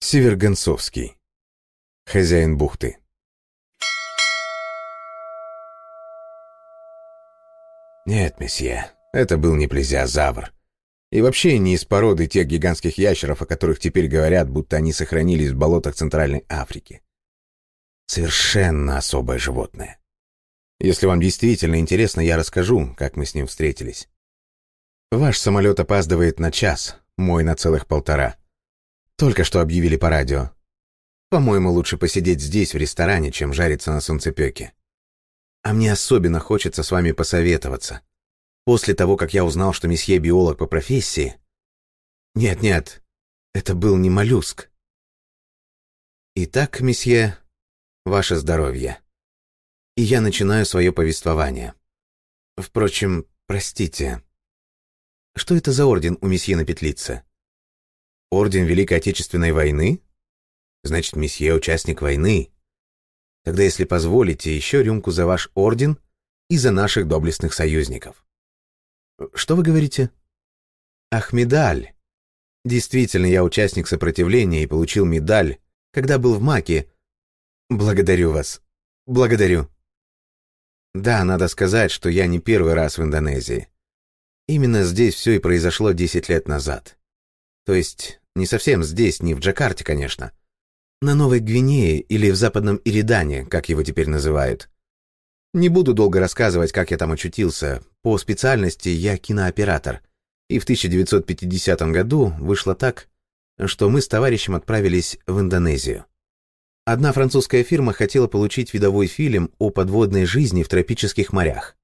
Севергонцовский. Хозяин бухты. Нет, месье, это был не плезиозавр. И вообще не из породы тех гигантских ящеров, о которых теперь говорят, будто они сохранились в болотах Центральной Африки. Совершенно особое животное. Если вам действительно интересно, я расскажу, как мы с ним встретились. Ваш самолет опаздывает на час, мой на целых полтора. Только что объявили по радио. По-моему, лучше посидеть здесь, в ресторане, чем жариться на солнцепёке. А мне особенно хочется с вами посоветоваться. После того, как я узнал, что месье биолог по профессии... Нет-нет, это был не моллюск. Итак, месье, ваше здоровье. И я начинаю свое повествование. Впрочем, простите. Что это за орден у месье на петлице? Орден Великой Отечественной войны? Значит, месье участник войны. Тогда, если позволите, еще рюмку за ваш орден и за наших доблестных союзников. Что вы говорите? Ах, медаль. Действительно, я участник сопротивления и получил медаль, когда был в Маке. Благодарю вас. Благодарю. Да, надо сказать, что я не первый раз в Индонезии. Именно здесь все и произошло 10 лет назад. То есть не совсем здесь, не в Джакарте, конечно. На Новой Гвинее или в Западном Иридане, как его теперь называют. Не буду долго рассказывать, как я там очутился. По специальности я кинооператор. И в 1950 году вышло так, что мы с товарищем отправились в Индонезию. Одна французская фирма хотела получить видовой фильм о подводной жизни в тропических морях.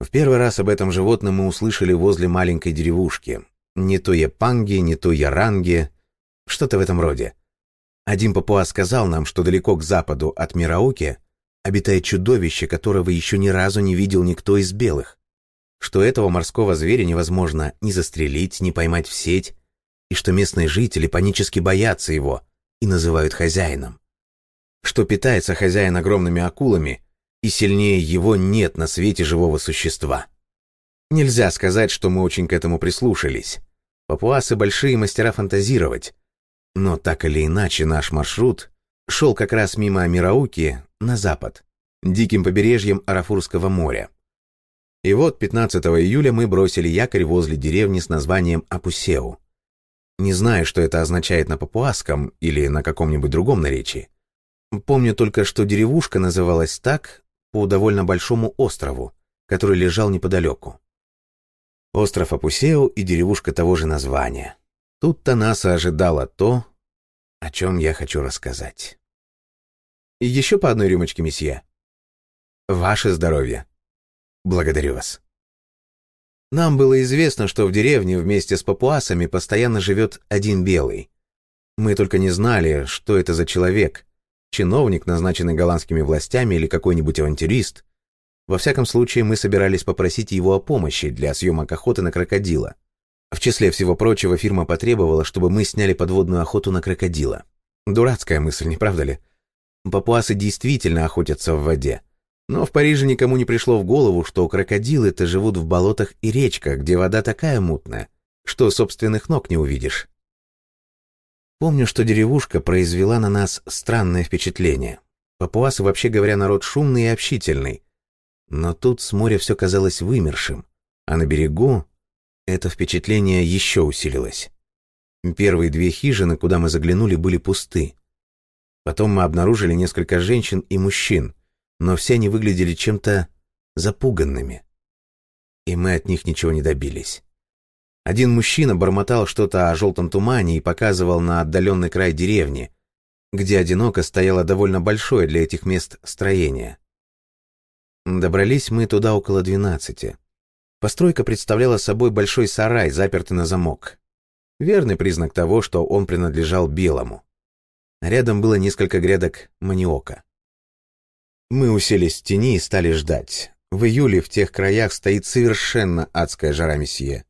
В первый раз об этом животном мы услышали возле маленькой деревушки, не то Япанги, не то Яранги, что-то в этом роде. Один папуа сказал нам, что далеко к западу от Мирауки обитает чудовище, которого еще ни разу не видел никто из белых, что этого морского зверя невозможно ни застрелить, ни поймать в сеть, и что местные жители панически боятся его и называют хозяином, что питается хозяин огромными акулами, и сильнее его нет на свете живого существа. Нельзя сказать, что мы очень к этому прислушались. Папуасы большие мастера фантазировать. Но так или иначе наш маршрут шел как раз мимо Мирауки на запад, диким побережьем Арафурского моря. И вот 15 июля мы бросили якорь возле деревни с названием Апусеу. Не знаю, что это означает на папуасском или на каком-нибудь другом наречии. Помню только, что деревушка называлась так по довольно большому острову, который лежал неподалеку. Остров Апусео и деревушка того же названия. Тут-то нас ожидало то, о чем я хочу рассказать. И еще по одной рюмочке, месье. Ваше здоровье. Благодарю вас. Нам было известно, что в деревне вместе с папуасами постоянно живет один белый. Мы только не знали, что это за человек, чиновник, назначенный голландскими властями или какой-нибудь авантюрист, во всяком случае, мы собирались попросить его о помощи для съемок охоты на крокодила. В числе всего прочего, фирма потребовала, чтобы мы сняли подводную охоту на крокодила. Дурацкая мысль, не правда ли? Папуасы действительно охотятся в воде. Но в Париже никому не пришло в голову, что крокодилы-то живут в болотах и речках, где вода такая мутная, что собственных ног не увидишь. Помню, что деревушка произвела на нас странное впечатление. Папуасы, вообще говоря, народ шумный и общительный, но тут с моря все казалось вымершим, а на берегу это впечатление еще усилилось. Первые две хижины, куда мы заглянули, были пусты. Потом мы обнаружили несколько женщин и мужчин, но все они выглядели чем-то запуганными. И мы от них ничего не добились. Один мужчина бормотал что-то о желтом тумане и показывал на отдаленный край деревни, где одиноко стояло довольно большое для этих мест строение. Добрались мы туда около двенадцати. Постройка представляла собой большой сарай, запертый на замок. Верный признак того, что он принадлежал белому. Рядом было несколько грядок маниока. Мы уселись в тени и стали ждать. В июле в тех краях стоит совершенно адская жара месье.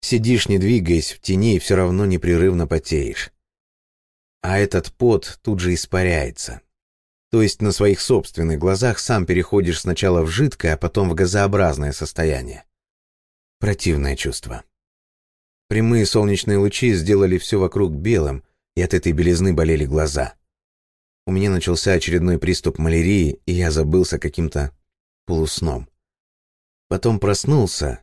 Сидишь, не двигаясь, в тени и все равно непрерывно потеешь. А этот пот тут же испаряется, то есть на своих собственных глазах сам переходишь сначала в жидкое, а потом в газообразное состояние. Противное чувство. Прямые солнечные лучи сделали все вокруг белым, и от этой белизны болели глаза. У меня начался очередной приступ малярии, и я забылся каким-то полусном. Потом проснулся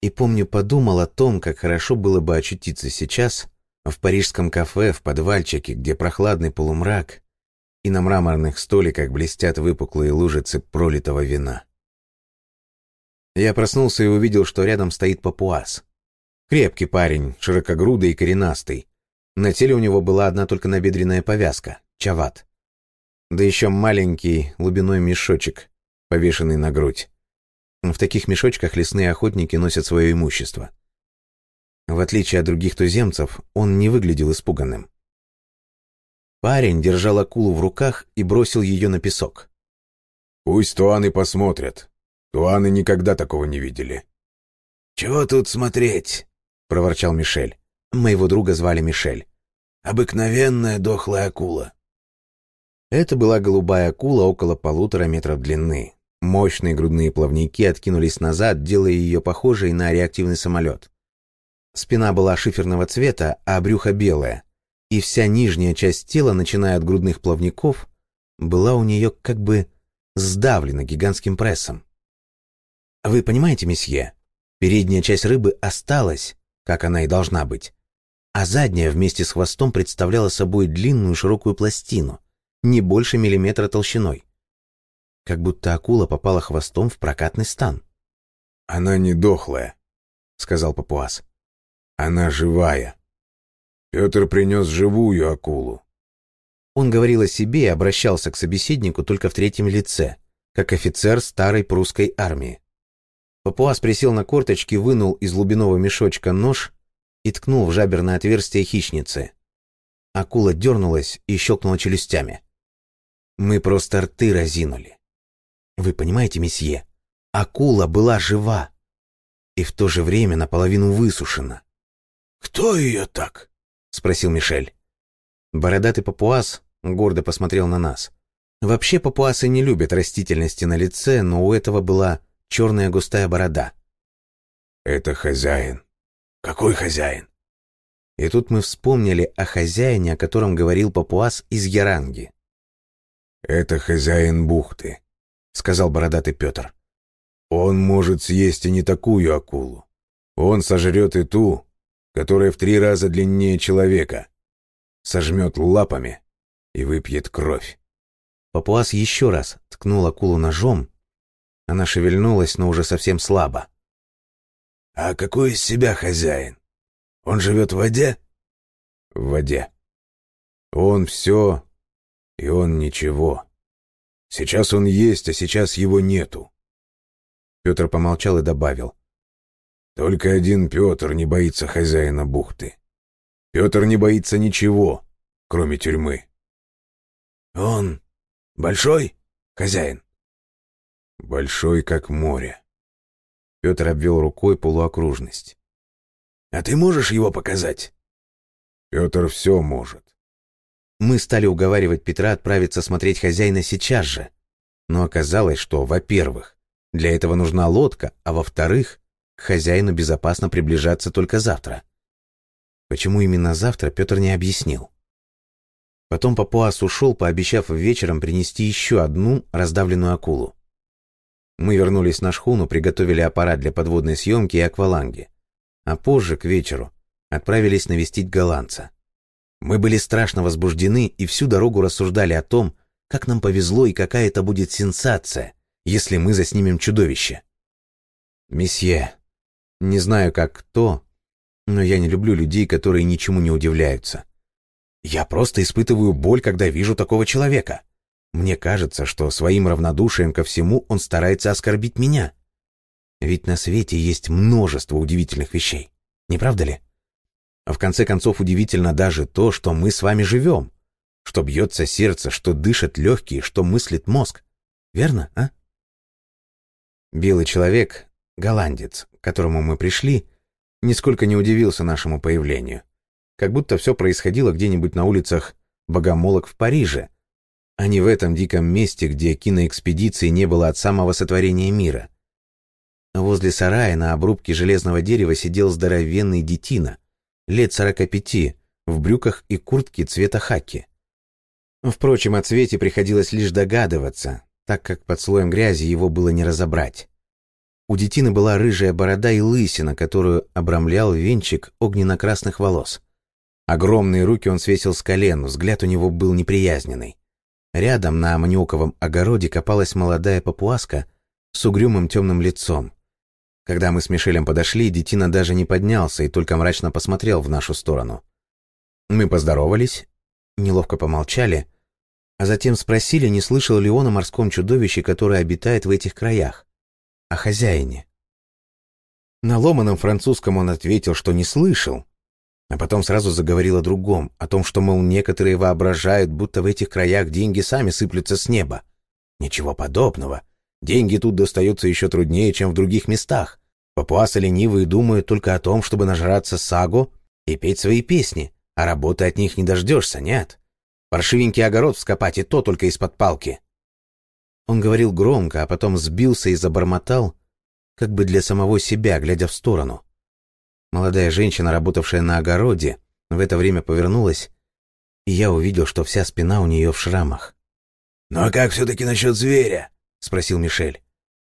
и, помню, подумал о том, как хорошо было бы очутиться сейчас в парижском кафе в подвальчике, где прохладный полумрак, и на мраморных столиках блестят выпуклые лужицы пролитого вина. Я проснулся и увидел, что рядом стоит папуас. Крепкий парень, широкогрудый и коренастый. На теле у него была одна только набедренная повязка, чават. Да еще маленький лубиной мешочек, повешенный на грудь. В таких мешочках лесные охотники носят свое имущество. В отличие от других туземцев, он не выглядел испуганным. Парень держал акулу в руках и бросил ее на песок. «Пусть туаны посмотрят. Туаны никогда такого не видели». «Чего тут смотреть?» — проворчал Мишель. Моего друга звали Мишель. «Обыкновенная дохлая акула». Это была голубая акула около полутора метров длины. Мощные грудные плавники откинулись назад, делая ее похожей на реактивный самолет. Спина была шиферного цвета, а брюхо белое, и вся нижняя часть тела, начиная от грудных плавников, была у нее как бы сдавлена гигантским прессом. Вы понимаете, месье, передняя часть рыбы осталась, как она и должна быть, а задняя вместе с хвостом представляла собой длинную широкую пластину, не больше миллиметра толщиной. Как будто акула попала хвостом в прокатный стан. «Она не дохлая», — сказал папуас. «Она живая. Петр принес живую акулу». Он говорил о себе и обращался к собеседнику только в третьем лице, как офицер старой прусской армии. Папуас присел на корточки, вынул из глубинного мешочка нож и ткнул в жаберное отверстие хищницы. Акула дернулась и щелкнула челюстями. Мы просто рты разинули. Вы понимаете, месье, акула была жива и в то же время наполовину высушена. «Кто ее так?» — спросил Мишель. Бородатый папуас гордо посмотрел на нас. Вообще папуасы не любят растительности на лице, но у этого была черная густая борода. «Это хозяин». «Какой хозяин?» И тут мы вспомнили о хозяине, о котором говорил папуас из Яранги. «Это хозяин бухты», — сказал бородатый Петр. «Он может съесть и не такую акулу. Он сожрет и ту, которая в три раза длиннее человека, сожмет лапами и выпьет кровь». Папуас еще раз ткнул акулу ножом. Она шевельнулась, но уже совсем слабо. «А какой из себя хозяин? Он живет в воде?» «В воде. Он все и он ничего. Сейчас он есть, а сейчас его нету. Петр помолчал и добавил. Только один Петр не боится хозяина бухты. Петр не боится ничего, кроме тюрьмы. Он большой хозяин? Большой, как море. Петр обвел рукой полуокружность. А ты можешь его показать? Петр все может. Мы стали уговаривать Петра отправиться смотреть хозяина сейчас же. Но оказалось, что, во-первых, для этого нужна лодка, а во-вторых, хозяину безопасно приближаться только завтра. Почему именно завтра, Петр не объяснил. Потом Папуас ушел, пообещав вечером принести еще одну раздавленную акулу. Мы вернулись на шхуну, приготовили аппарат для подводной съемки и акваланги. А позже, к вечеру, отправились навестить голландца. Мы были страшно возбуждены и всю дорогу рассуждали о том, как нам повезло и какая это будет сенсация, если мы заснимем чудовище. Месье, не знаю как кто, но я не люблю людей, которые ничему не удивляются. Я просто испытываю боль, когда вижу такого человека. Мне кажется, что своим равнодушием ко всему он старается оскорбить меня. Ведь на свете есть множество удивительных вещей, не правда ли? В конце концов удивительно даже то, что мы с вами живем, что бьется сердце, что дышат легкие, что мыслит мозг. Верно, а? Белый человек, голландец, к которому мы пришли, нисколько не удивился нашему появлению. Как будто все происходило где-нибудь на улицах Богомолок в Париже, а не в этом диком месте, где киноэкспедиции не было от самого сотворения мира. Возле сарая на обрубке железного дерева сидел здоровенный детина, лет сорока пяти, в брюках и куртке цвета хаки. Впрочем, о цвете приходилось лишь догадываться, так как под слоем грязи его было не разобрать. У детины была рыжая борода и лысина, которую обрамлял венчик огненно-красных волос. Огромные руки он свесил с колен, взгляд у него был неприязненный. Рядом на аманиоковом огороде копалась молодая папуаска с угрюмым темным лицом. Когда мы с Мишелем подошли, детина даже не поднялся и только мрачно посмотрел в нашу сторону. Мы поздоровались, неловко помолчали, а затем спросили, не слышал ли он о морском чудовище, которое обитает в этих краях, о хозяине. На ломаном французском он ответил, что не слышал, а потом сразу заговорил о другом, о том, что, мол, некоторые воображают, будто в этих краях деньги сами сыплются с неба. Ничего подобного. Деньги тут достаются еще труднее, чем в других местах. Папуасы ленивые думают только о том, чтобы нажраться сагу и петь свои песни, а работы от них не дождешься, нет. Паршивенький огород вскопать и то только из-под палки. Он говорил громко, а потом сбился и забормотал, как бы для самого себя, глядя в сторону. Молодая женщина, работавшая на огороде, в это время повернулась, и я увидел, что вся спина у нее в шрамах. «Ну а как все-таки насчет зверя?» — спросил Мишель.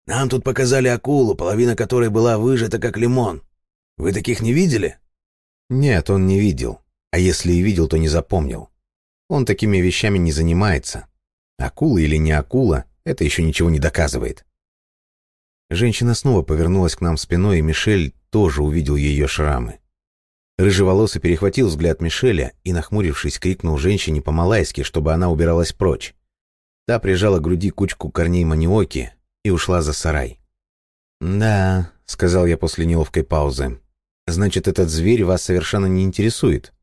«Нам тут показали акулу, половина которой была выжата, как лимон. Вы таких не видели?» Нет, он не видел. А если и видел, то не запомнил. Он такими вещами не занимается. Акула или не акула, это еще ничего не доказывает. Женщина снова повернулась к нам спиной, и Мишель тоже увидел ее шрамы. Рыжеволосый перехватил взгляд Мишеля и, нахмурившись, крикнул женщине по-малайски, чтобы она убиралась прочь. Та прижала к груди кучку корней маниоки и ушла за сарай. «Да», — сказал я после неловкой паузы, — «значит, этот зверь вас совершенно не интересует?»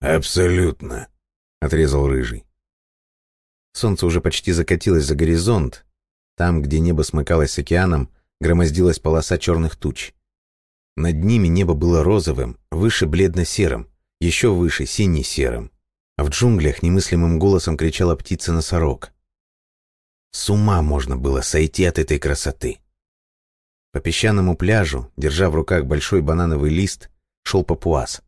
«Абсолютно», — отрезал Рыжий. Солнце уже почти закатилось за горизонт. Там, где небо смыкалось с океаном, громоздилась полоса черных туч. Над ними небо было розовым, выше бледно-серым, еще выше сине-серым. А в джунглях немыслимым голосом кричала птица-носорог. С ума можно было сойти от этой красоты. По песчаному пляжу, держа в руках большой банановый лист, шел папуас.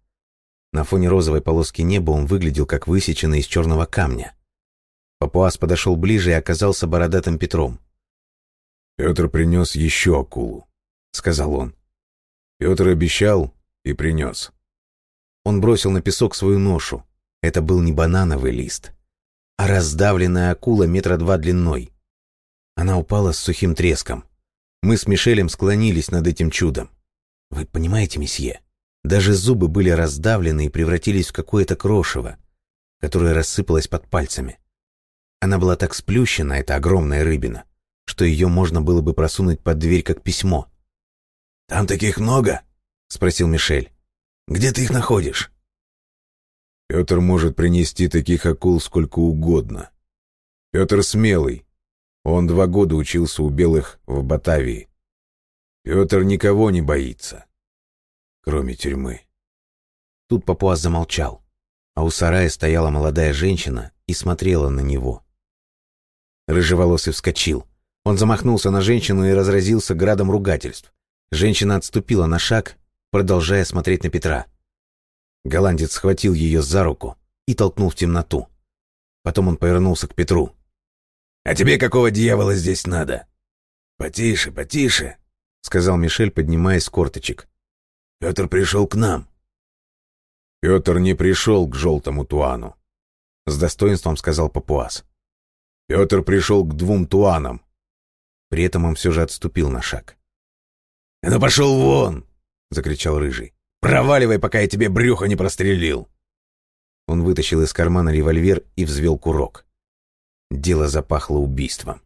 На фоне розовой полоски неба он выглядел как высеченный из черного камня. Папуас подошел ближе и оказался бородатым Петром. «Петр принес еще акулу», — сказал он. Петр обещал и принес. Он бросил на песок свою ношу. Это был не банановый лист, а раздавленная акула метра два длиной. Она упала с сухим треском. Мы с Мишелем склонились над этим чудом. Вы понимаете, месье? Даже зубы были раздавлены и превратились в какое-то крошево, которое рассыпалось под пальцами. Она была так сплющена, эта огромная рыбина, что ее можно было бы просунуть под дверь как письмо. «Там таких много?» — спросил Мишель. «Где ты их находишь?» Петр может принести таких акул сколько угодно. Петр смелый. Он два года учился у белых в Батавии. Петр никого не боится, кроме тюрьмы. Тут Папуас замолчал, а у сарая стояла молодая женщина и смотрела на него. Рыжеволосый вскочил. Он замахнулся на женщину и разразился градом ругательств. Женщина отступила на шаг, продолжая смотреть на Петра. Голландец схватил ее за руку и толкнул в темноту. Потом он повернулся к Петру. «А тебе какого дьявола здесь надо?» «Потише, потише», — сказал Мишель, поднимаясь с корточек. «Петр пришел к нам». «Петр не пришел к желтому туану», — с достоинством сказал Папуас. Петр пришел к двум туанам. При этом он все же отступил на шаг. «Ну пошел вон!» — закричал Рыжий. «Проваливай, пока я тебе брюхо не прострелил!» Он вытащил из кармана револьвер и взвел курок. Дело запахло убийством.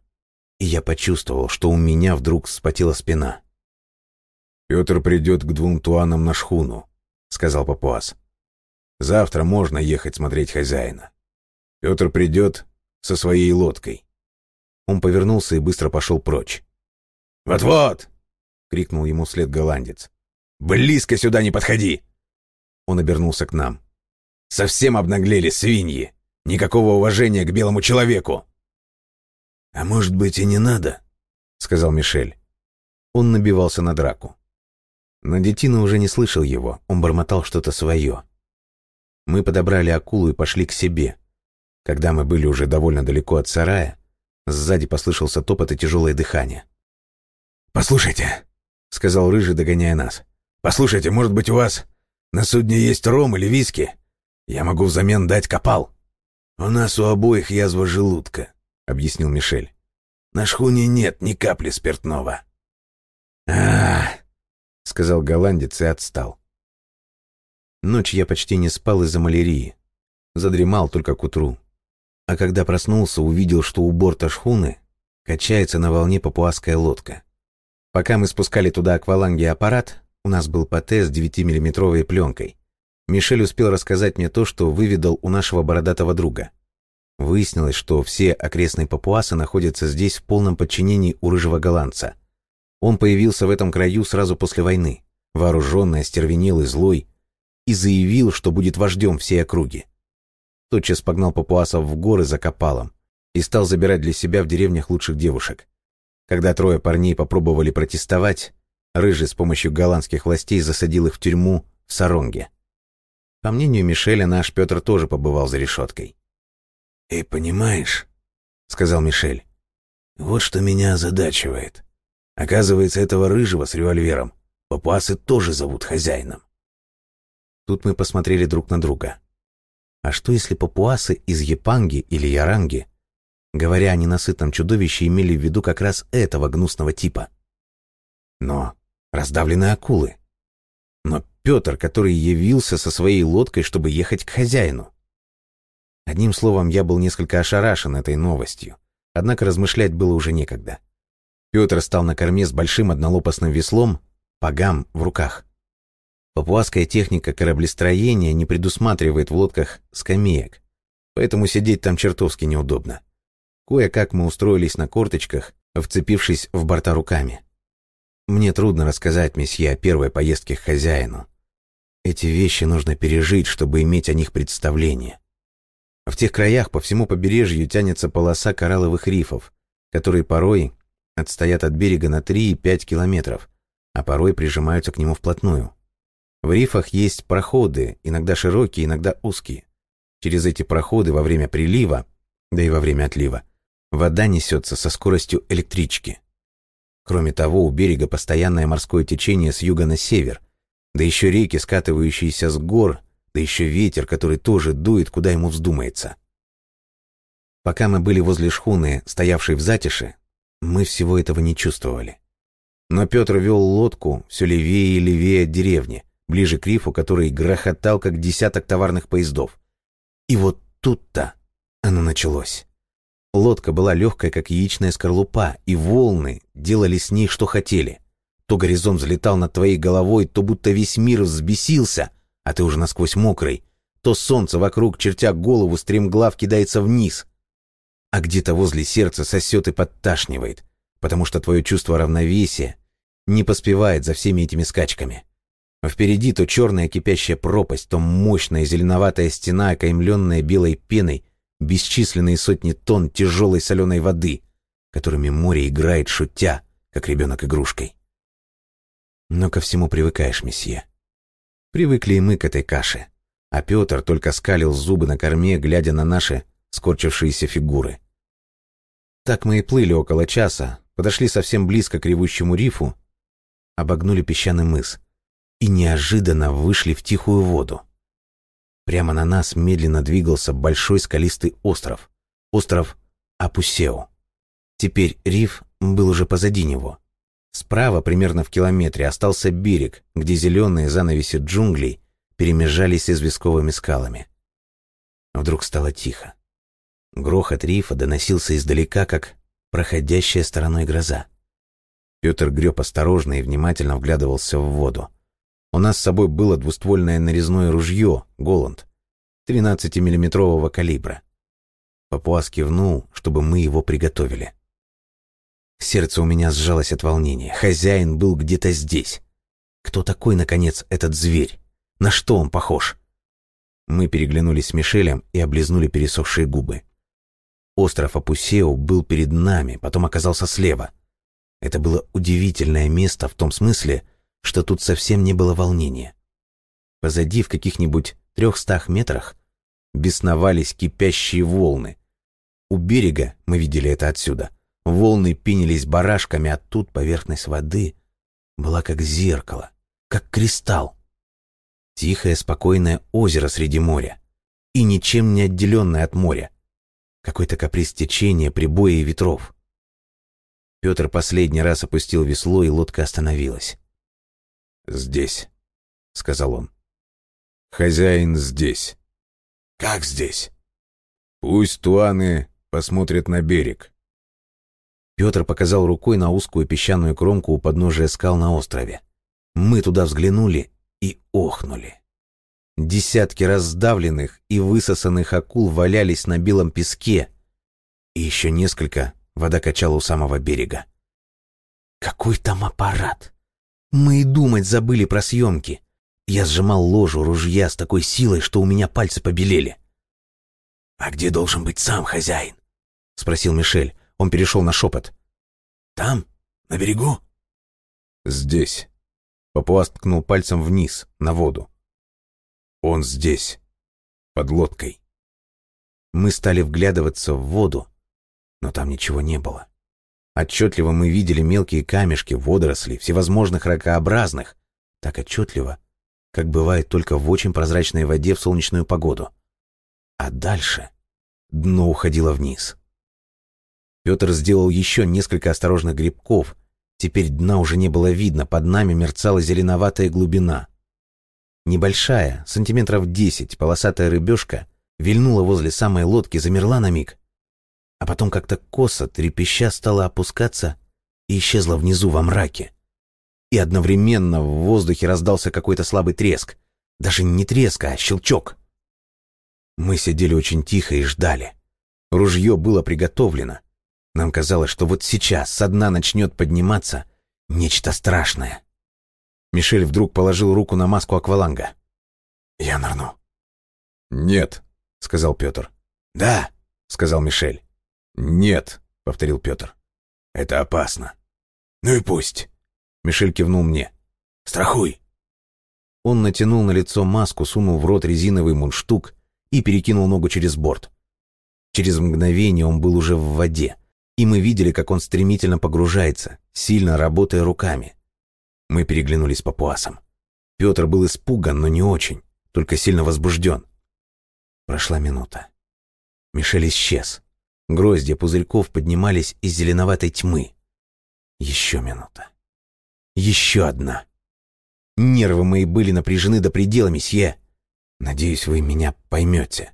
И я почувствовал, что у меня вдруг вспотела спина. «Петр придет к двум туанам на шхуну», — сказал Папуас. «Завтра можно ехать смотреть хозяина. Петр придет со своей лодкой». Он повернулся и быстро пошел прочь. «Вот-вот!» — крикнул ему вслед голландец. «Близко сюда не подходи!» Он обернулся к нам. «Совсем обнаглели свиньи! Никакого уважения к белому человеку!» «А может быть и не надо?» — сказал Мишель. Он набивался на драку. Но детина уже не слышал его, он бормотал что-то свое. Мы подобрали акулу и пошли к себе. Когда мы были уже довольно далеко от сарая, сзади послышался топот и тяжелое дыхание. «Послушайте», — сказал Рыжий, догоняя нас. «Послушайте, может быть, у вас на судне есть ром или виски? Я могу взамен дать копал». «У нас у обоих язва желудка», — объяснил Мишель. «На шхуне нет ни капли спиртного». а сказал голландец и отстал. Ночь я почти не спал из-за малярии. Задремал только к утру. А когда проснулся, увидел, что у борта шхуны качается на волне папуасская лодка. Пока мы спускали туда акваланги аппарат, у нас был ПТ с 9-миллиметровой пленкой. Мишель успел рассказать мне то, что выведал у нашего бородатого друга. Выяснилось, что все окрестные папуасы находятся здесь в полном подчинении у рыжего голландца. Он появился в этом краю сразу после войны, вооруженный, остервенелый, злой, и заявил, что будет вождем всей округи. Тотчас погнал папуасов в горы за копалом и стал забирать для себя в деревнях лучших девушек. Когда трое парней попробовали протестовать, Рыжий с помощью голландских властей засадил их в тюрьму в Саронге. По мнению Мишеля, наш Петр тоже побывал за решеткой. «И понимаешь», — сказал Мишель, — «вот что меня озадачивает. Оказывается, этого Рыжего с револьвером папуасы тоже зовут хозяином. Тут мы посмотрели друг на друга. А что если папуасы из Япанги или Яранги, говоря о ненасытном чудовище, имели в виду как раз этого гнусного типа? Но раздавленные акулы. Но Петр, который явился со своей лодкой, чтобы ехать к хозяину. Одним словом, я был несколько ошарашен этой новостью, однако размышлять было уже некогда. Петр стал на корме с большим однолопастным веслом, пагам в руках. Папуасская техника кораблестроения не предусматривает в лодках скамеек, поэтому сидеть там чертовски неудобно. Кое-как мы устроились на корточках, вцепившись в борта руками. Мне трудно рассказать месье о первой поездке к хозяину. Эти вещи нужно пережить, чтобы иметь о них представление. В тех краях по всему побережью тянется полоса коралловых рифов, которые порой отстоят от берега на 3-5 километров, а порой прижимаются к нему вплотную. В рифах есть проходы, иногда широкие, иногда узкие. Через эти проходы во время прилива, да и во время отлива, вода несется со скоростью электрички. Кроме того, у берега постоянное морское течение с юга на север, да еще реки, скатывающиеся с гор, да еще ветер, который тоже дует, куда ему вздумается. Пока мы были возле шхуны, стоявшей в затише, мы всего этого не чувствовали. Но Петр вел лодку все левее и левее от деревни, ближе к рифу, который грохотал, как десяток товарных поездов. И вот тут-то оно началось. Лодка была легкая, как яичная скорлупа, и волны делали с ней, что хотели. То горизонт взлетал над твоей головой, то будто весь мир взбесился, а ты уже насквозь мокрый, то солнце вокруг, чертя голову, стремглав кидается вниз. А где-то возле сердца сосет и подташнивает, потому что твое чувство равновесия не поспевает за всеми этими скачками. Впереди то черная кипящая пропасть, то мощная зеленоватая стена, окаймленная белой пеной, бесчисленные сотни тонн тяжелой соленой воды, которыми море играет, шутя, как ребенок игрушкой. Но ко всему привыкаешь, месье. Привыкли и мы к этой каше, а Петр только скалил зубы на корме, глядя на наши скорчившиеся фигуры. Так мы и плыли около часа, подошли совсем близко к ревущему рифу, обогнули песчаный мыс — и неожиданно вышли в тихую воду. Прямо на нас медленно двигался большой скалистый остров. Остров Апусео. Теперь риф был уже позади него. Справа, примерно в километре, остался берег, где зеленые занавеси джунглей перемежались с известковыми скалами. Вдруг стало тихо. Грохот рифа доносился издалека, как проходящая стороной гроза. Петр греб осторожно и внимательно вглядывался в воду. У нас с собой было двуствольное нарезное ружье «Голланд» 13-миллиметрового калибра. Папуас кивнул, чтобы мы его приготовили. Сердце у меня сжалось от волнения. Хозяин был где-то здесь. Кто такой, наконец, этот зверь? На что он похож? Мы переглянулись с Мишелем и облизнули пересохшие губы. Остров Апусео был перед нами, потом оказался слева. Это было удивительное место в том смысле, что тут совсем не было волнения. Позади в каких-нибудь трехстах метрах бесновались кипящие волны. У берега, мы видели это отсюда, волны пенились барашками, а тут поверхность воды была как зеркало, как кристалл. Тихое, спокойное озеро среди моря и ничем не отделенное от моря. Какой-то каприз течения, прибоя и ветров. Петр последний раз опустил весло, и лодка остановилась. «Здесь», — сказал он. «Хозяин здесь». «Как здесь?» «Пусть туаны посмотрят на берег». Петр показал рукой на узкую песчаную кромку у подножия скал на острове. Мы туда взглянули и охнули. Десятки раздавленных и высосанных акул валялись на белом песке, и еще несколько вода качала у самого берега. Какой там аппарат! Мы и думать забыли про съемки. Я сжимал ложу ружья с такой силой, что у меня пальцы побелели. «А где должен быть сам хозяин?» — спросил Мишель. Он перешел на шепот. «Там? На берегу?» «Здесь». Папуас ткнул пальцем вниз, на воду. «Он здесь, под лодкой». Мы стали вглядываться в воду, но там ничего не было. Отчетливо мы видели мелкие камешки, водоросли, всевозможных ракообразных, так отчетливо, как бывает только в очень прозрачной воде в солнечную погоду. А дальше дно уходило вниз. Петр сделал еще несколько осторожных грибков. Теперь дна уже не было видно, под нами мерцала зеленоватая глубина. Небольшая, сантиметров десять, полосатая рыбешка вильнула возле самой лодки, замерла на миг, а потом как-то косо, трепеща, стала опускаться и исчезла внизу во мраке. И одновременно в воздухе раздался какой-то слабый треск. Даже не треск, а щелчок. Мы сидели очень тихо и ждали. Ружье было приготовлено. Нам казалось, что вот сейчас со дна начнет подниматься нечто страшное. Мишель вдруг положил руку на маску акваланга. «Я нырну». «Нет», — сказал Петр. «Да», — сказал Мишель. «Нет», — повторил Петр. «Это опасно». «Ну и пусть». Мишель кивнул мне. «Страхуй». Он натянул на лицо маску, сунул в рот резиновый мундштук и перекинул ногу через борт. Через мгновение он был уже в воде, и мы видели, как он стремительно погружается, сильно работая руками. Мы переглянулись по папуасом. Петр был испуган, но не очень, только сильно возбужден. Прошла минута. Мишель исчез. Гроздья пузырьков поднимались из зеленоватой тьмы. Еще минута. Еще одна. Нервы мои были напряжены до предела, месье. Надеюсь, вы меня поймете.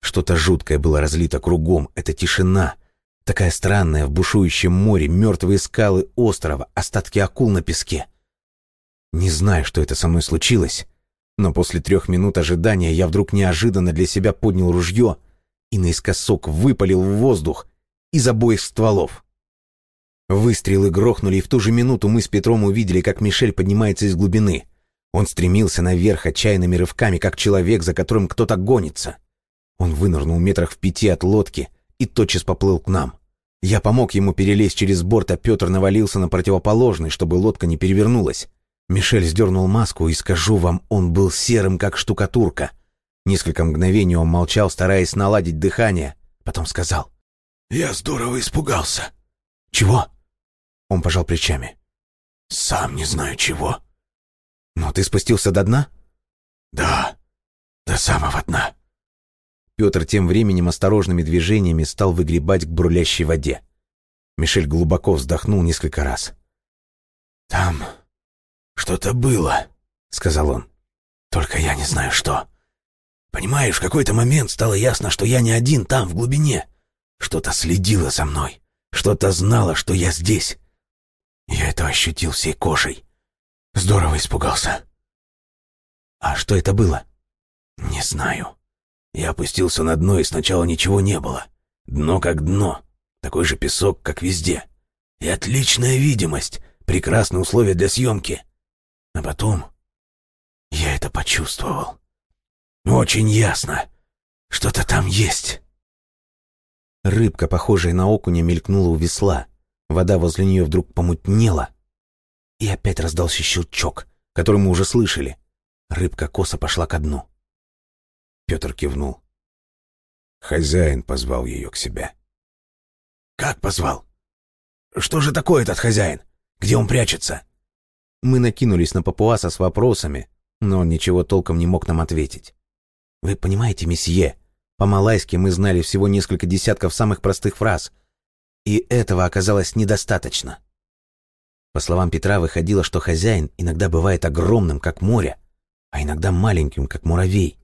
Что-то жуткое было разлито кругом. Это тишина. Такая странная в бушующем море, мертвые скалы острова, остатки акул на песке. Не знаю, что это со мной случилось, но после трех минут ожидания я вдруг неожиданно для себя поднял ружье — и наискосок выпалил в воздух из обоих стволов. Выстрелы грохнули, и в ту же минуту мы с Петром увидели, как Мишель поднимается из глубины. Он стремился наверх отчаянными рывками, как человек, за которым кто-то гонится. Он вынырнул метрах в пяти от лодки и тотчас поплыл к нам. Я помог ему перелезть через борт, а Петр навалился на противоположный, чтобы лодка не перевернулась. Мишель сдернул маску, и, скажу вам, он был серым, как штукатурка. Несколько мгновений он молчал, стараясь наладить дыхание. Потом сказал. «Я здорово испугался». «Чего?» Он пожал плечами. «Сам не знаю чего». «Но ты спустился до дна?» «Да, до самого дна». Петр тем временем осторожными движениями стал выгребать к бурлящей воде. Мишель глубоко вздохнул несколько раз. «Там что-то было», — сказал он. «Только я не знаю что. Понимаешь, в какой-то момент стало ясно, что я не один там, в глубине. Что-то следило за мной. Что-то знало, что я здесь. Я это ощутил всей кожей. Здорово испугался. А что это было? Не знаю. Я опустился на дно, и сначала ничего не было. Дно как дно. Такой же песок, как везде. И отличная видимость. Прекрасные условия для съемки. А потом я это почувствовал. Очень ясно. Что-то там есть. Рыбка, похожая на окуня, мелькнула у весла. Вода возле нее вдруг помутнела. И опять раздался щелчок, который мы уже слышали. Рыбка косо пошла ко дну. Петр кивнул. Хозяин позвал ее к себе. «Как позвал? Что же такое этот хозяин? Где он прячется?» Мы накинулись на папуаса с вопросами, но он ничего толком не мог нам ответить. «Вы понимаете, месье, по-малайски мы знали всего несколько десятков самых простых фраз, и этого оказалось недостаточно». По словам Петра, выходило, что хозяин иногда бывает огромным, как море, а иногда маленьким, как муравей.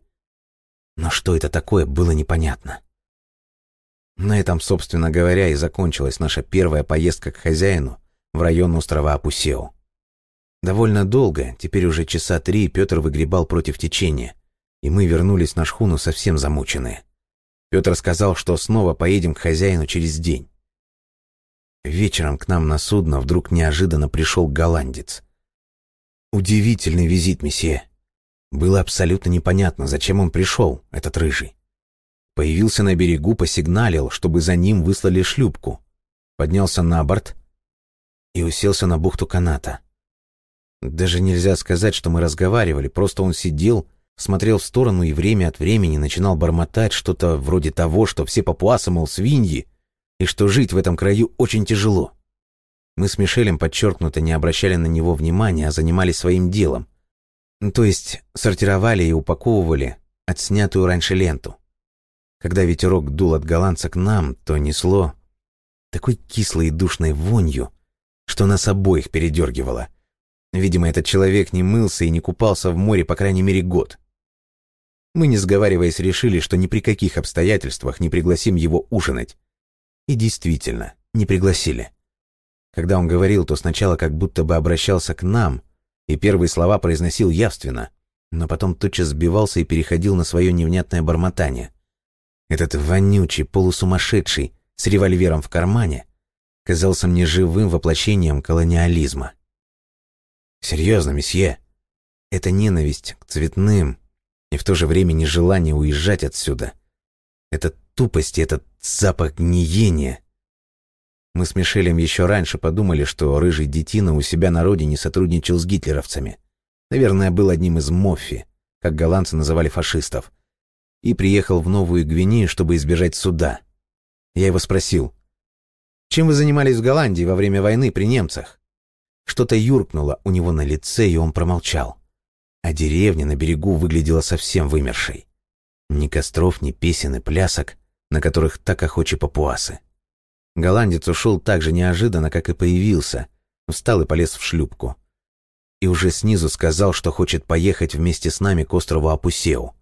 Но что это такое, было непонятно. На этом, собственно говоря, и закончилась наша первая поездка к хозяину в район острова Апусео. Довольно долго, теперь уже часа три, Петр выгребал против течения, и мы вернулись на шхуну совсем замученные. Петр сказал, что снова поедем к хозяину через день. Вечером к нам на судно вдруг неожиданно пришел голландец. Удивительный визит, месье. Было абсолютно непонятно, зачем он пришел, этот рыжий. Появился на берегу, посигналил, чтобы за ним выслали шлюпку. Поднялся на борт и уселся на бухту каната. Даже нельзя сказать, что мы разговаривали, просто он сидел, смотрел в сторону и время от времени начинал бормотать что-то вроде того, что все папуасы, мол, свиньи, и что жить в этом краю очень тяжело. Мы с Мишелем подчеркнуто не обращали на него внимания, а занимались своим делом. То есть сортировали и упаковывали отснятую раньше ленту. Когда ветерок дул от голландца к нам, то несло такой кислой и душной вонью, что нас обоих передергивало. Видимо, этот человек не мылся и не купался в море по крайней мере год. Мы, не сговариваясь, решили, что ни при каких обстоятельствах не пригласим его ужинать, и действительно, не пригласили. Когда он говорил, то сначала как будто бы обращался к нам, и первые слова произносил явственно, но потом тотчас сбивался и переходил на свое невнятное бормотание. Этот вонючий, полусумасшедший, с револьвером в кармане, казался мне живым воплощением колониализма. Серьезно, месье, это ненависть к цветным и в то же время нежелание уезжать отсюда. Это тупость этот запах гниения. Мы с Мишелем еще раньше подумали, что рыжий детина у себя на родине сотрудничал с гитлеровцами. Наверное, был одним из моффи, как голландцы называли фашистов. И приехал в Новую Гвинею, чтобы избежать суда. Я его спросил, «Чем вы занимались в Голландии во время войны при немцах?» Что-то юркнуло у него на лице, и он промолчал. А деревня на берегу выглядела совсем вымершей. Ни костров, ни песен и плясок, на которых так охочи папуасы. Голландец ушел так же неожиданно, как и появился, встал и полез в шлюпку. И уже снизу сказал, что хочет поехать вместе с нами к острову Апусеу.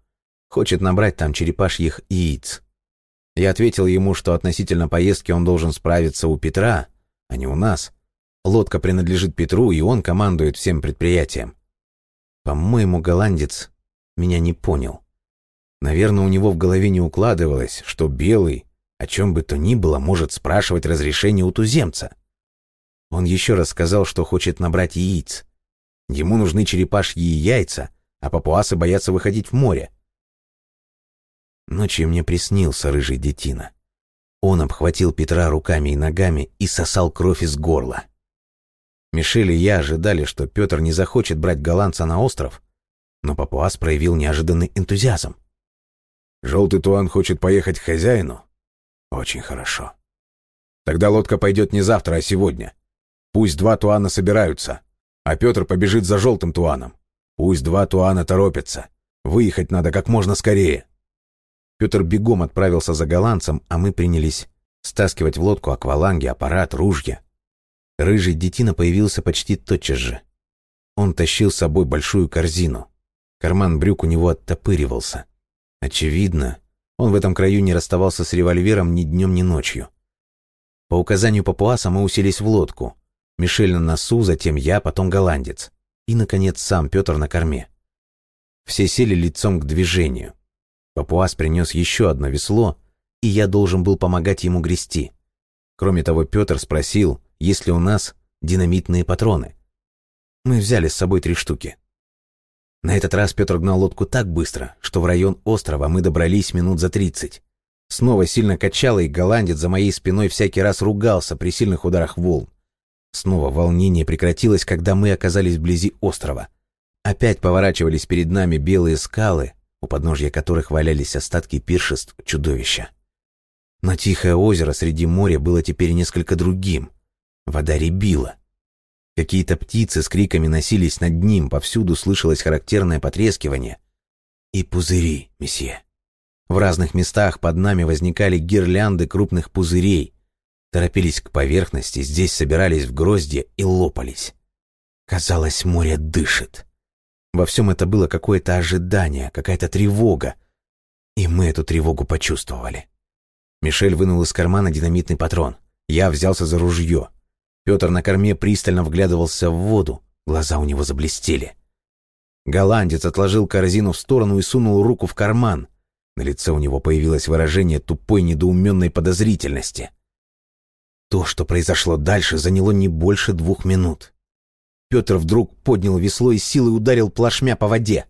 Хочет набрать там черепашьих яиц. Я ответил ему, что относительно поездки он должен справиться у Петра, а не у нас. Лодка принадлежит Петру, и он командует всем предприятием. По-моему, голландец меня не понял. Наверное, у него в голове не укладывалось, что Белый, о чем бы то ни было, может спрашивать разрешение у туземца. Он еще раз сказал, что хочет набрать яиц. Ему нужны черепашьи яйца, а папуасы боятся выходить в море. Ночью мне приснился рыжий детина. Он обхватил Петра руками и ногами и сосал кровь из горла. Мишель и я ожидали, что Петр не захочет брать голландца на остров, но папуас проявил неожиданный энтузиазм. Желтый туан хочет поехать к хозяину? Очень хорошо. Тогда лодка пойдет не завтра, а сегодня. Пусть два туана собираются, а Петр побежит за желтым туаном. Пусть два туана торопятся. Выехать надо как можно скорее. Петр бегом отправился за голландцем, а мы принялись стаскивать в лодку акваланги, аппарат, ружья. Рыжий детина появился почти тотчас же. Он тащил с собой большую корзину. Карман брюк у него оттопыривался. Очевидно, он в этом краю не расставался с револьвером ни днем, ни ночью. По указанию папуаса мы уселись в лодку. Мишель на носу, затем я, потом голландец. И, наконец, сам Петр на корме. Все сели лицом к движению. Папуас принес еще одно весло, и я должен был помогать ему грести. Кроме того, Петр спросил, есть ли у нас динамитные патроны. Мы взяли с собой три штуки. На этот раз Петр гнал лодку так быстро, что в район острова мы добрались минут за тридцать. Снова сильно качало, и голландец за моей спиной всякий раз ругался при сильных ударах волн. Снова волнение прекратилось, когда мы оказались вблизи острова. Опять поворачивались перед нами белые скалы, у подножья которых валялись остатки пиршеств чудовища. Но тихое озеро среди моря было теперь несколько другим. Вода рябила. Какие-то птицы с криками носились над ним, повсюду слышалось характерное потрескивание. И пузыри, месье. В разных местах под нами возникали гирлянды крупных пузырей, торопились к поверхности, здесь собирались в гроздья и лопались. Казалось, море дышит. Во всем это было какое-то ожидание, какая-то тревога. И мы эту тревогу почувствовали. Мишель вынул из кармана динамитный патрон. Я взялся за ружье. Петр на корме пристально вглядывался в воду, глаза у него заблестели. Голландец отложил корзину в сторону и сунул руку в карман. На лице у него появилось выражение тупой недоуменной подозрительности. То, что произошло дальше, заняло не больше двух минут. Петр вдруг поднял весло и силой ударил плашмя по воде.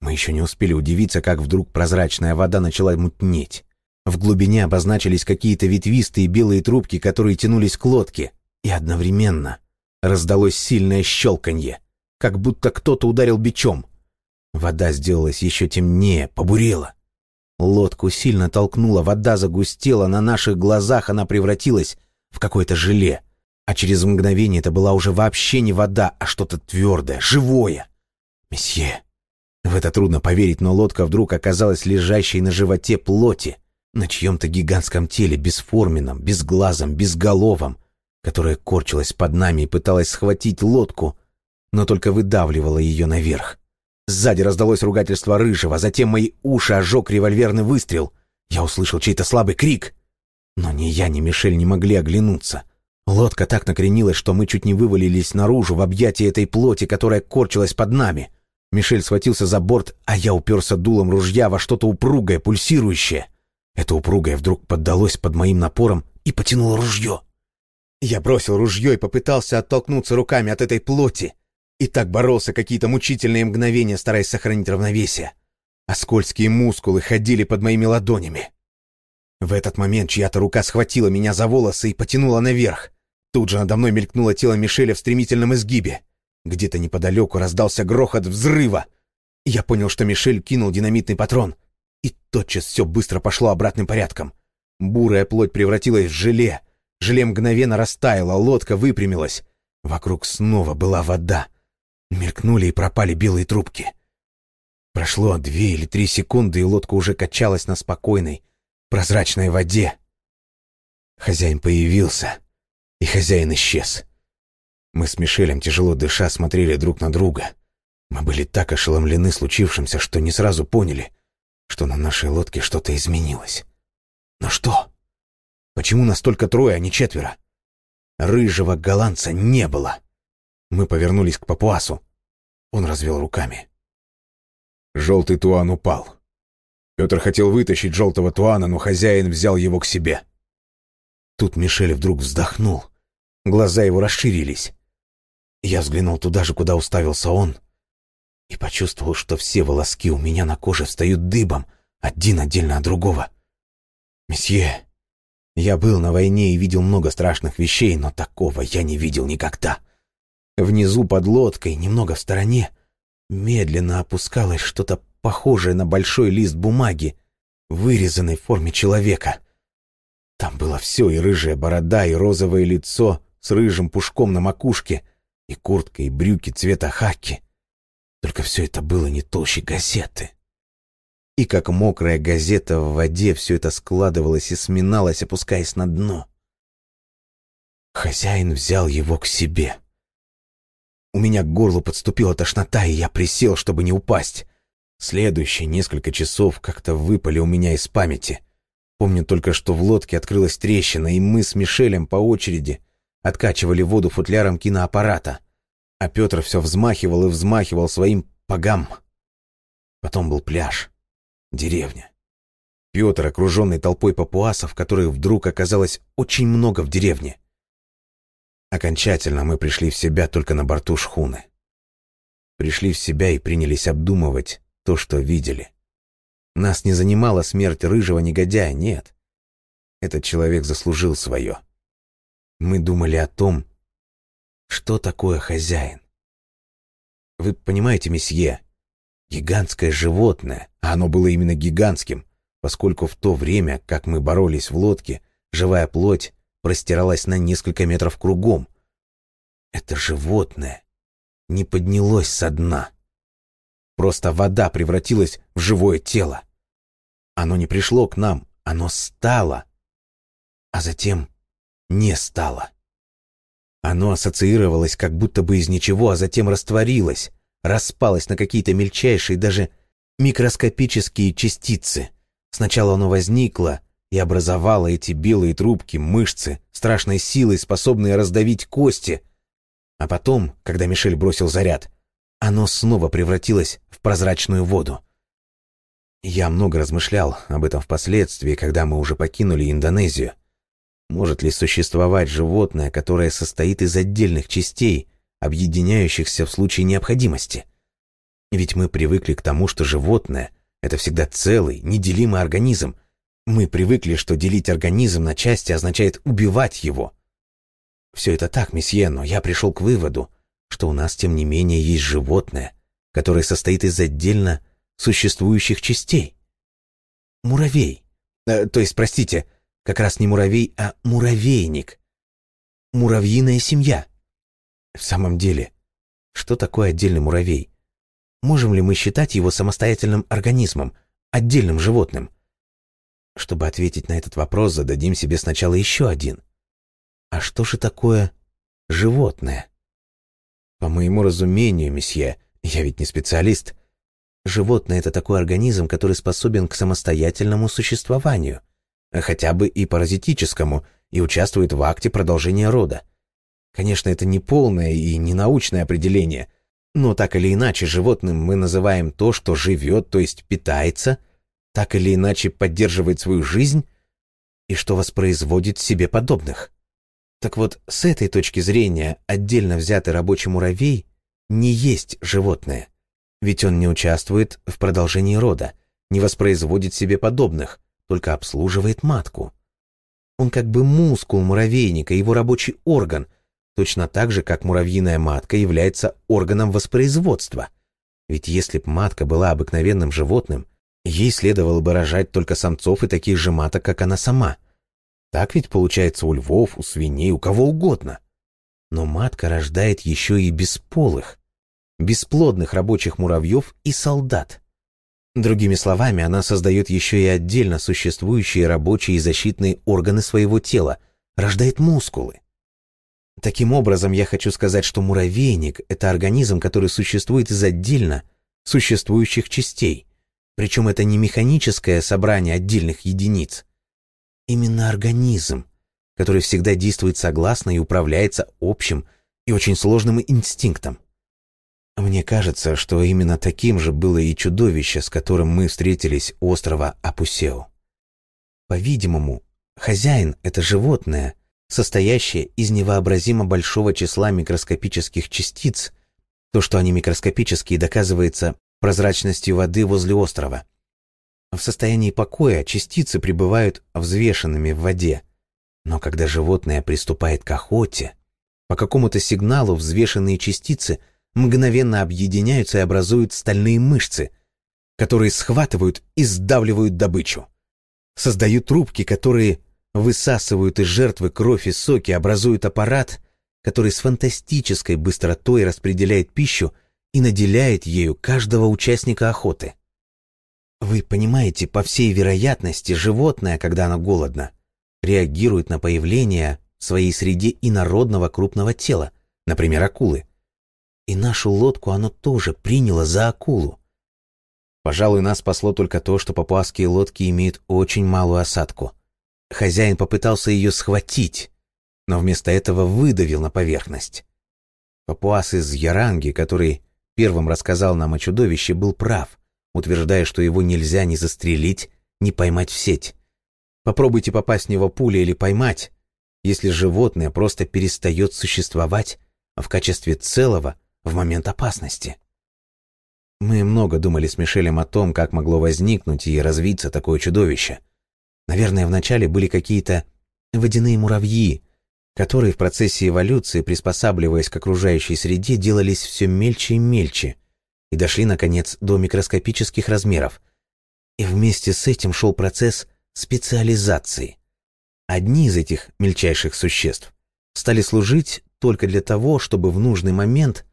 Мы еще не успели удивиться, как вдруг прозрачная вода начала мутнеть. В глубине обозначились какие-то ветвистые белые трубки, которые тянулись к лодке, и одновременно раздалось сильное щелканье, как будто кто-то ударил бичом. Вода сделалась еще темнее, побурела. Лодку сильно толкнула, вода загустела, на наших глазах она превратилась в какое-то желе. А через мгновение это была уже вообще не вода, а что-то твердое, живое. Месье, в это трудно поверить, но лодка вдруг оказалась лежащей на животе плоти на чьем-то гигантском теле, бесформенном, безглазом, безголовом, которое корчилось под нами и пыталось схватить лодку, но только выдавливало ее наверх. Сзади раздалось ругательство рыжего, затем мои уши ожег револьверный выстрел. Я услышал чей-то слабый крик. Но ни я, ни Мишель не могли оглянуться. Лодка так накренилась, что мы чуть не вывалились наружу в объятия этой плоти, которая корчилась под нами. Мишель схватился за борт, а я уперся дулом ружья во что-то упругое, пульсирующее. Это упругое вдруг поддалось под моим напором и потянуло ружье. Я бросил ружье и попытался оттолкнуться руками от этой плоти. И так боролся какие-то мучительные мгновения, стараясь сохранить равновесие. А скользкие мускулы ходили под моими ладонями. В этот момент чья-то рука схватила меня за волосы и потянула наверх. Тут же надо мной мелькнуло тело Мишеля в стремительном изгибе. Где-то неподалеку раздался грохот взрыва. Я понял, что Мишель кинул динамитный патрон. И тотчас все быстро пошло обратным порядком. Бурая плоть превратилась в желе. Желе мгновенно растаяло, лодка выпрямилась. Вокруг снова была вода. Мелькнули и пропали белые трубки. Прошло две или три секунды, и лодка уже качалась на спокойной, прозрачной воде. Хозяин появился, и хозяин исчез. Мы с Мишелем, тяжело дыша, смотрели друг на друга. Мы были так ошеломлены случившимся, что не сразу поняли — что на нашей лодке что-то изменилось. Но что? Почему настолько трое, а не четверо? Рыжего голландца не было. Мы повернулись к папуасу. Он развел руками. Желтый туан упал. Петр хотел вытащить желтого туана, но хозяин взял его к себе. Тут Мишель вдруг вздохнул. Глаза его расширились. Я взглянул туда же, куда уставился он, и почувствовал, что все волоски у меня на коже встают дыбом, один отдельно от другого. «Месье, я был на войне и видел много страшных вещей, но такого я не видел никогда. Внизу под лодкой, немного в стороне, медленно опускалось что-то похожее на большой лист бумаги, вырезанной в форме человека. Там было все, и рыжая борода, и розовое лицо с рыжим пушком на макушке, и куртка, и брюки цвета хаки. Только все это было не толще газеты. И как мокрая газета в воде все это складывалось и сминалось, опускаясь на дно. Хозяин взял его к себе. У меня к горлу подступила тошнота, и я присел, чтобы не упасть. Следующие несколько часов как-то выпали у меня из памяти. Помню только, что в лодке открылась трещина, и мы с Мишелем по очереди откачивали воду футляром киноаппарата а Петр все взмахивал и взмахивал своим погам. Потом был пляж, деревня. Петр, окруженный толпой папуасов, которых вдруг оказалось очень много в деревне. Окончательно мы пришли в себя только на борту шхуны. Пришли в себя и принялись обдумывать то, что видели. Нас не занимала смерть рыжего негодяя, нет. Этот человек заслужил свое. Мы думали о том, что такое хозяин? Вы понимаете, месье, Гигантское животное, а оно было именно гигантским, поскольку в то время, как мы боролись в лодке, живая плоть простиралась на несколько метров кругом. Это животное не поднялось со дна. Просто вода превратилась в живое тело. Оно не пришло к нам, оно стало, а затем не стало. Оно ассоциировалось как будто бы из ничего, а затем растворилось, распалось на какие-то мельчайшие, даже микроскопические частицы. Сначала оно возникло и образовало эти белые трубки, мышцы, страшной силой, способные раздавить кости. А потом, когда Мишель бросил заряд, оно снова превратилось в прозрачную воду. Я много размышлял об этом впоследствии, когда мы уже покинули Индонезию. Может ли существовать животное, которое состоит из отдельных частей, объединяющихся в случае необходимости? Ведь мы привыкли к тому, что животное — это всегда целый, неделимый организм. Мы привыкли, что делить организм на части означает убивать его. Все это так, месье, но я пришел к выводу, что у нас, тем не менее, есть животное, которое состоит из отдельно существующих частей. Муравей. Э, то есть, простите, как раз не муравей, а муравейник. Муравьиная семья. В самом деле, что такое отдельный муравей? Можем ли мы считать его самостоятельным организмом, отдельным животным? Чтобы ответить на этот вопрос, зададим себе сначала еще один. А что же такое животное? По моему разумению, месье, я ведь не специалист, Животное — это такой организм, который способен к самостоятельному существованию, хотя бы и паразитическому, и участвует в акте продолжения рода. Конечно, это не полное и не научное определение, но так или иначе животным мы называем то, что живет, то есть питается, так или иначе поддерживает свою жизнь и что воспроизводит себе подобных. Так вот, с этой точки зрения отдельно взятый рабочий муравей не есть животное. Ведь он не участвует в продолжении рода, не воспроизводит себе подобных, только обслуживает матку. Он как бы мускул муравейника, его рабочий орган, точно так же, как муравьиная матка является органом воспроизводства. Ведь если б матка была обыкновенным животным, ей следовало бы рожать только самцов и таких же маток, как она сама. Так ведь получается у львов, у свиней, у кого угодно. Но матка рождает еще и бесполых бесплодных рабочих муравьев и солдат. Другими словами, она создает еще и отдельно существующие рабочие и защитные органы своего тела, рождает мускулы. Таким образом, я хочу сказать, что муравейник – это организм, который существует из отдельно существующих частей, причем это не механическое собрание отдельных единиц. Именно организм, который всегда действует согласно и управляется общим и очень сложным инстинктом. Мне кажется, что именно таким же было и чудовище, с которым мы встретились у острова Апусео. По-видимому, хозяин — это животное, состоящее из невообразимо большого числа микроскопических частиц. То, что они микроскопические, доказывается прозрачностью воды возле острова. В состоянии покоя частицы пребывают взвешенными в воде. Но когда животное приступает к охоте, по какому-то сигналу взвешенные частицы — мгновенно объединяются и образуют стальные мышцы, которые схватывают и сдавливают добычу. Создают трубки, которые высасывают из жертвы кровь и соки, образуют аппарат, который с фантастической быстротой распределяет пищу и наделяет ею каждого участника охоты. Вы понимаете, по всей вероятности, животное, когда оно голодно, реагирует на появление в своей среде инородного крупного тела, например, акулы, и нашу лодку оно тоже приняло за акулу. Пожалуй, нас спасло только то, что папуасские лодки имеют очень малую осадку. Хозяин попытался ее схватить, но вместо этого выдавил на поверхность. Папуас из Яранги, который первым рассказал нам о чудовище, был прав, утверждая, что его нельзя ни застрелить, ни поймать в сеть. Попробуйте попасть в него пулей или поймать, если животное просто перестает существовать, в качестве целого в момент опасности. Мы много думали с Мишелем о том, как могло возникнуть и развиться такое чудовище. Наверное, вначале были какие-то водяные муравьи, которые в процессе эволюции, приспосабливаясь к окружающей среде, делались все мельче и мельче, и дошли, наконец, до микроскопических размеров. И вместе с этим шел процесс специализации. Одни из этих мельчайших существ стали служить только для того, чтобы в нужный момент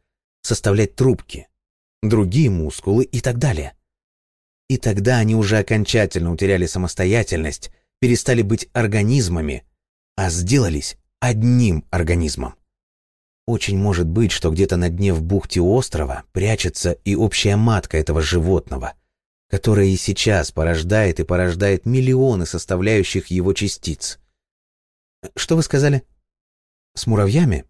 составлять трубки, другие мускулы и так далее. И тогда они уже окончательно утеряли самостоятельность, перестали быть организмами, а сделались одним организмом. Очень может быть, что где-то на дне в бухте острова прячется и общая матка этого животного, которая и сейчас порождает и порождает миллионы составляющих его частиц. Что вы сказали? С муравьями?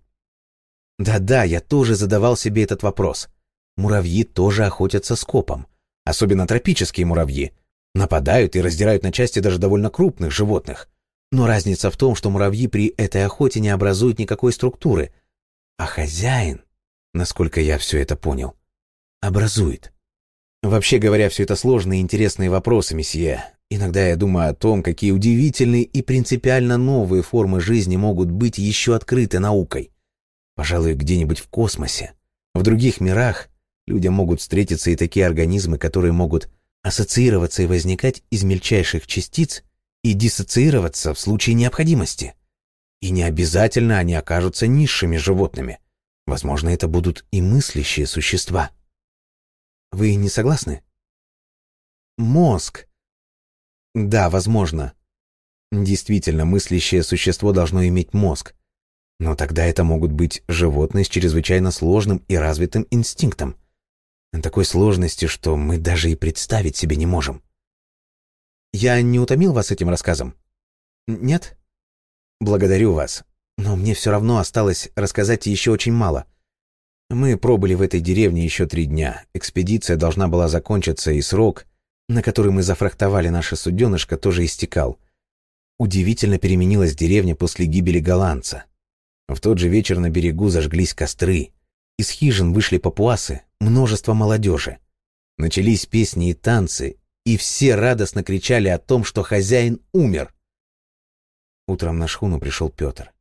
Да-да, я тоже задавал себе этот вопрос. Муравьи тоже охотятся скопом, особенно тропические муравьи. Нападают и раздирают на части даже довольно крупных животных. Но разница в том, что муравьи при этой охоте не образуют никакой структуры, а хозяин, насколько я все это понял, образует. Вообще говоря, все это сложные и интересные вопросы, месье. Иногда я думаю о том, какие удивительные и принципиально новые формы жизни могут быть еще открыты наукой. Пожалуй, где-нибудь в космосе, в других мирах людям могут встретиться и такие организмы, которые могут ассоциироваться и возникать из мельчайших частиц и диссоциироваться в случае необходимости. И не обязательно они окажутся низшими животными. Возможно, это будут и мыслящие существа. Вы не согласны? Мозг. Да, возможно. Действительно, мыслящее существо должно иметь мозг. Но тогда это могут быть животные с чрезвычайно сложным и развитым инстинктом. Такой сложности, что мы даже и представить себе не можем. Я не утомил вас этим рассказом? Нет? Благодарю вас. Но мне все равно осталось рассказать еще очень мало. Мы пробыли в этой деревне еще три дня. Экспедиция должна была закончиться, и срок, на который мы зафрахтовали наше суденышко, тоже истекал. Удивительно переменилась деревня после гибели голландца. В тот же вечер на берегу зажглись костры. Из хижин вышли папуасы, множество молодежи. Начались песни и танцы, и все радостно кричали о том, что хозяин умер. Утром на шхуну пришел Петр.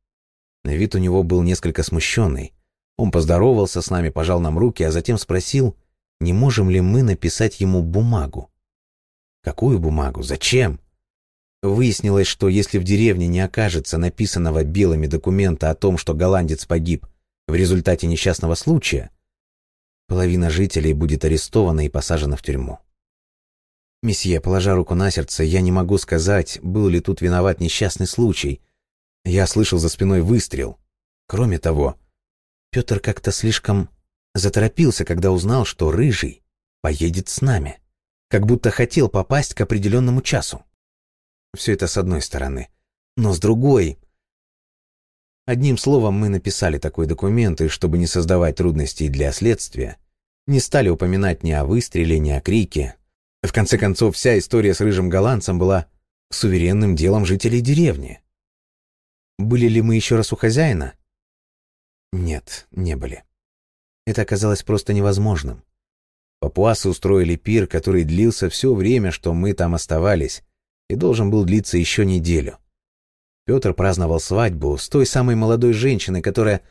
На вид у него был несколько смущенный. Он поздоровался с нами, пожал нам руки, а затем спросил, не можем ли мы написать ему бумагу. Какую бумагу? Зачем? Выяснилось, что если в деревне не окажется написанного белыми документа о том, что голландец погиб в результате несчастного случая, половина жителей будет арестована и посажена в тюрьму. «Месье, положа руку на сердце, я не могу сказать, был ли тут виноват несчастный случай. Я слышал за спиной выстрел. Кроме того, Петр как-то слишком заторопился, когда узнал, что Рыжий поедет с нами. Как будто хотел попасть к определенному часу. Все это с одной стороны. Но с другой... Одним словом, мы написали такой документ, и чтобы не создавать трудностей для следствия, не стали упоминать ни о выстреле, ни о крике, в конце концов, вся история с рыжим голландцем была суверенным делом жителей деревни. Были ли мы еще раз у хозяина? Нет, не были. Это оказалось просто невозможным. Папуасы устроили пир, который длился все время, что мы там оставались, и должен был длиться еще неделю. Петр праздновал свадьбу с той самой молодой женщиной, которая...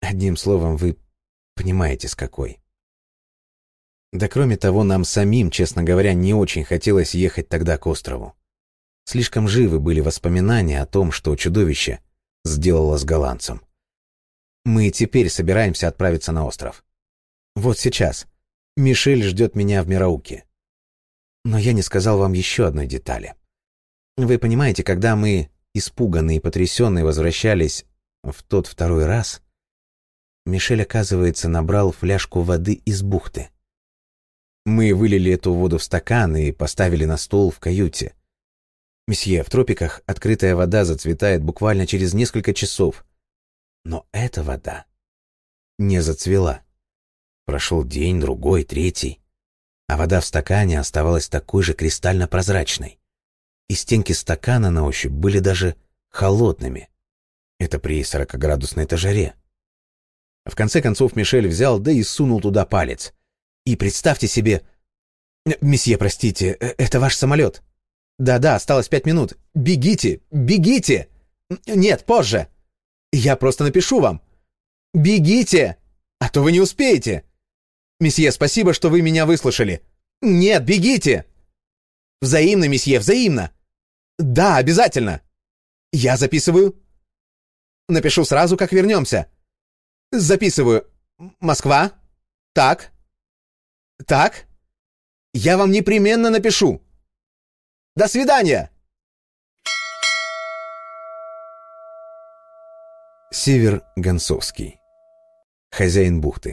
Одним словом, вы понимаете, с какой. Да кроме того, нам самим, честно говоря, не очень хотелось ехать тогда к острову. Слишком живы были воспоминания о том, что чудовище сделало с голландцем. Мы теперь собираемся отправиться на остров. Вот сейчас. Мишель ждет меня в Мирауке. Но я не сказал вам еще одной детали. Вы понимаете, когда мы, испуганные и потрясенные, возвращались в тот второй раз, Мишель, оказывается, набрал фляжку воды из бухты. Мы вылили эту воду в стакан и поставили на стол в каюте. Месье, в тропиках открытая вода зацветает буквально через несколько часов. Но эта вода не зацвела. Прошел день, другой, третий, а вода в стакане оставалась такой же кристально-прозрачной. И стенки стакана на ощупь были даже холодными. Это при 40-градусной жаре. В конце концов Мишель взял, да и сунул туда палец. И представьте себе... Месье, простите, э, это ваш самолет. Да-да, осталось пять минут. Бегите, бегите! Нет, позже. Я просто напишу вам. Бегите, а то вы не успеете. Месье, спасибо, что вы меня выслушали. Нет, бегите! Взаимно, месье, взаимно. Да, обязательно. Я записываю. Напишу сразу, как вернемся. Записываю. Москва. Так. Так. Я вам непременно напишу. До свидания. Север Гонцовский. Хозяин бухты.